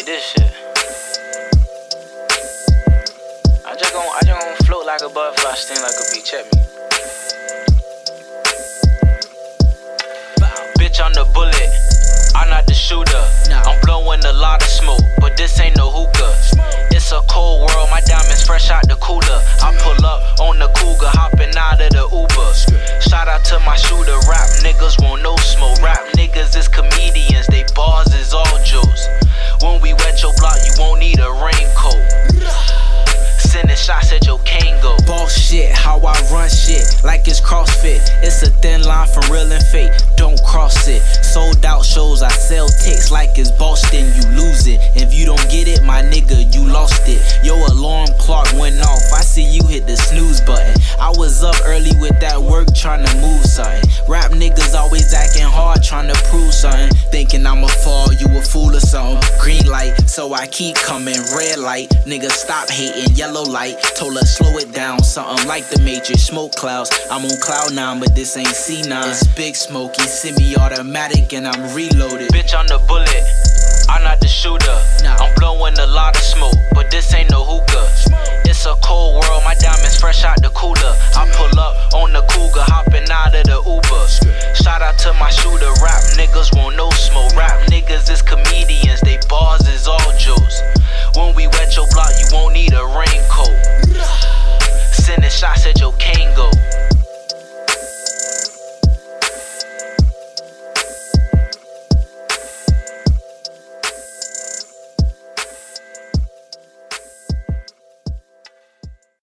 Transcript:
like this shit. I just gon' I just gon' float like a butterfly, sting like a bee. Check me. Bitch, I'm the bullet. I'm not the shooter. I'm blowing a lot of smoke, but this ain't no hookah. It's a cold world. My diamonds fresh out the cooler. I pull up on the cougar. Shots at your Kango. Boss shit, how I run shit, like it's CrossFit. It's a thin line from real and fake, don't cross it. Sold out shows, I sell ticks like it's Boston, you lose it. If you don't get it, my nigga, you lost it. Your alarm clock went off, I see you hit the snooze button. I was up early with that work trying to move something. Rap niggas always acting hard, trying to prove something. Thinking I'ma fall, you a fool or something. Green so I keep coming. Red light, nigga, stop hating. Yellow light, told her slow it down. Something like the major smoke clouds. I'm on cloud nine, but this ain't C9. It's big smoky, semi-automatic, and I'm reloaded. Bitch, I'm the bullet. I'm not the shooter. Nah. I'm blowing a lot of smoke, but this ain't no hookah. It's a cold world, my diamonds fresh out the cooler. I pull up on the cougar, hop sausage